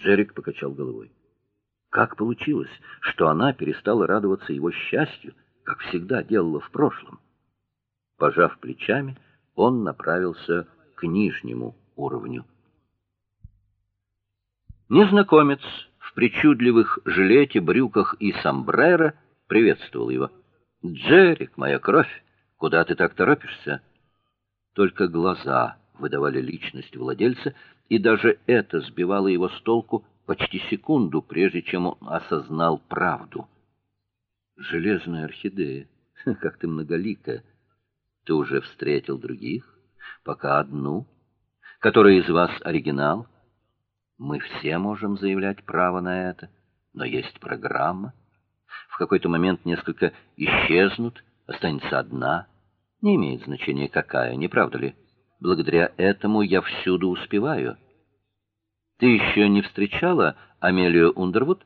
Джерик покачал головой. Как получилось, что она перестала радоваться его счастью, как всегда делала в прошлом? Пожав плечами, он направился к нижнему уровню. Незнакомец в причудливых жилете, брюках и сомбреро приветствовал его. "Джерик, моя кровь, куда ты так торопишься?" Только глаза выдавали личность владельца, и даже это сбивало его с толку почти секунду, прежде чем он осознал правду. Железная орхидея, как ты многолика. Ты уже встретил других, пока одну, которая из вас оригинал. Мы все можем заявлять право на это, но есть программа. В какой-то момент несколько исчезнут, останется одна. Не имеет значения какая, не правда ли? Благодаря этому я всюду успеваю. Ты еще не встречала Амелию Ундервуд?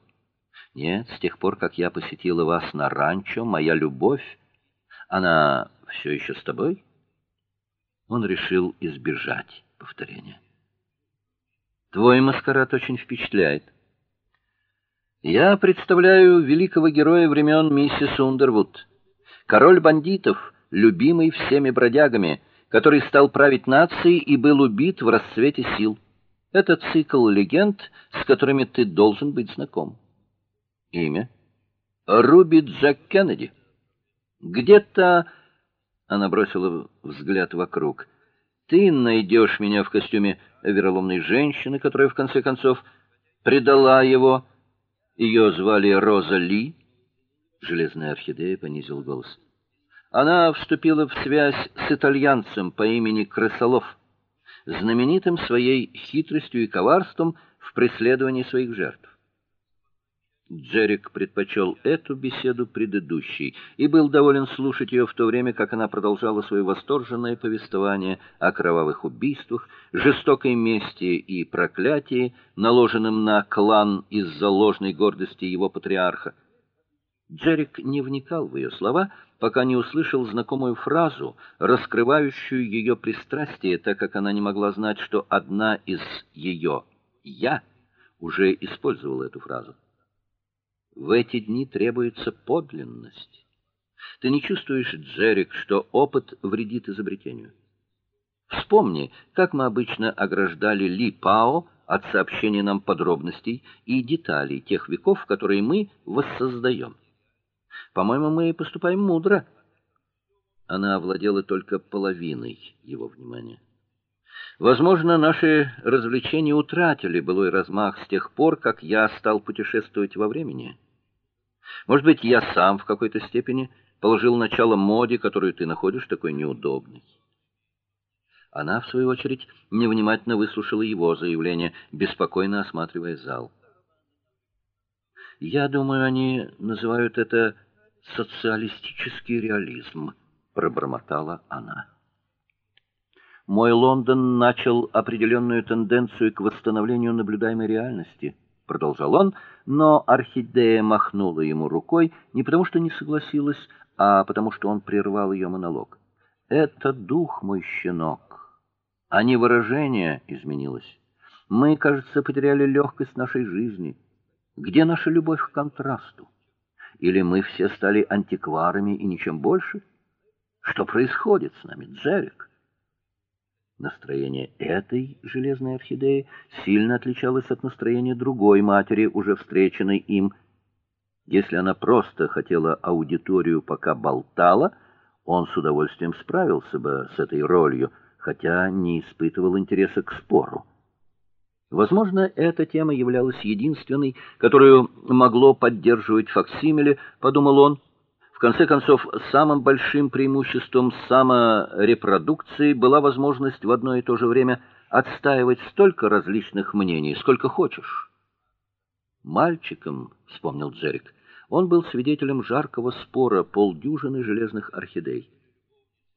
Нет, с тех пор, как я посетила вас на ранчо, моя любовь, она все еще с тобой? Он решил избежать повторения. Твой маскарад очень впечатляет. Я представляю великого героя времен миссис Ундервуд, король бандитов, любимый всеми бродягами, который стал править нацией и был убит в расцвете сил. Это цикл легенд, с которыми ты должен быть знаком. Имя Руби Джек Кеннеди. Где-то она бросила взгляд вокруг. Ты найдешь меня в костюме вероломной женщины, которая в конце концов предала его. Ее звали Роза Ли. Железная орхидея понизил голос. Она вступила в связь с итальянцем по имени Крысолов, знаменитым своей хитростью и коварством в преследовании своих жертв. Джерик предпочел эту беседу предыдущей и был доволен слушать ее в то время, как она продолжала свое восторженное повествование о кровавых убийствах, жестокой мести и проклятии, наложенном на клан из-за ложной гордости его патриарха. Джерик не вникал в ее слова, пока не услышал знакомую фразу, раскрывающую ее пристрастие, так как она не могла знать, что одна из ее я уже использовала эту фразу. В эти дни требуется подлинность. Ты не чувствуешь, Джерик, что опыт вредит изобретению? Вспомни, как мы обычно ограждали Ли Пао от сообщения нам подробностей и деталей тех веков, которые мы воссоздаем. По-моему, мы поступаем мудро. Она овладела только половиной его внимания. Возможно, наши развлечения утратили былой размах с тех пор, как я стал путешествовать во времени. Может быть, я сам в какой-то степени положил начало моде, которую ты находишь такой неудобной. Она в свою очередь невнимательно выслушала его заявление, беспокойно осматривая зал. Я думаю, они называют это социалистический реализм, пробормотала она. Мой Лондон начал определенную тенденцию к восстановлению наблюдаемой реальности продолжал он, но орхидея махнула ему рукой не потому, что не согласилась, а потому что он прервал ее монолог. Это дух, мой щенок, а не выражение изменилось. Мы, кажется, потеряли легкость нашей жизни. Где наша любовь к контрасту? Или мы все стали антикварами и ничем больше? Что происходит с нами, Джерик? Настроение этой железной орхидеи сильно отличалось от настроения другой матери, уже встреченной им. Если она просто хотела аудиторию, пока болтала, он с удовольствием справился бы с этой ролью, хотя не испытывал интереса к спору. Возможно, эта тема являлась единственной, которую могло поддерживать факсимиле, подумал он конце концов, самым большим преимуществом саморепродукции была возможность в одно и то же время отстаивать столько различных мнений, сколько хочешь. Мальчиком, вспомнил Джерик, он был свидетелем жаркого спора полдюжины железных орхидей.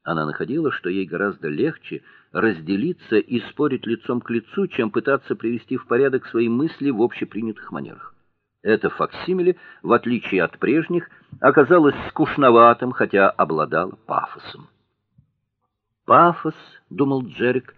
Она находила, что ей гораздо легче разделиться и спорить лицом к лицу, чем пытаться привести в порядок свои мысли в общепринятых манерах. Это факсимиле, в отличие от прежних, оказалось скучноватым, хотя обладало пафосом. Пафос, думал Джерик,